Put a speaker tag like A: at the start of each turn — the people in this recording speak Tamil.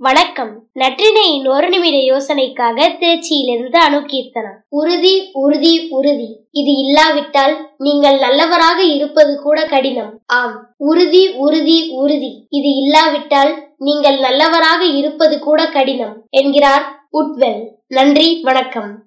A: வணக்கம். நற்றினையின் ஒரு நிமிட யோசனைக்காக திருச்சியிலிருந்து அணுகீர்த்தனா உறுதி உறுதி உறுதி. இது இல்லாவிட்டால் நீங்கள் நல்லவராக இருப்பது கூட கடினம். ஆம். உறுதி உறுதி உறுதி. இது இல்லாவிட்டால் நீங்கள் நல்லவராக இருப்பது கூட கடினம் என்கிறார் உட்வெல். நன்றி வணக்கம்.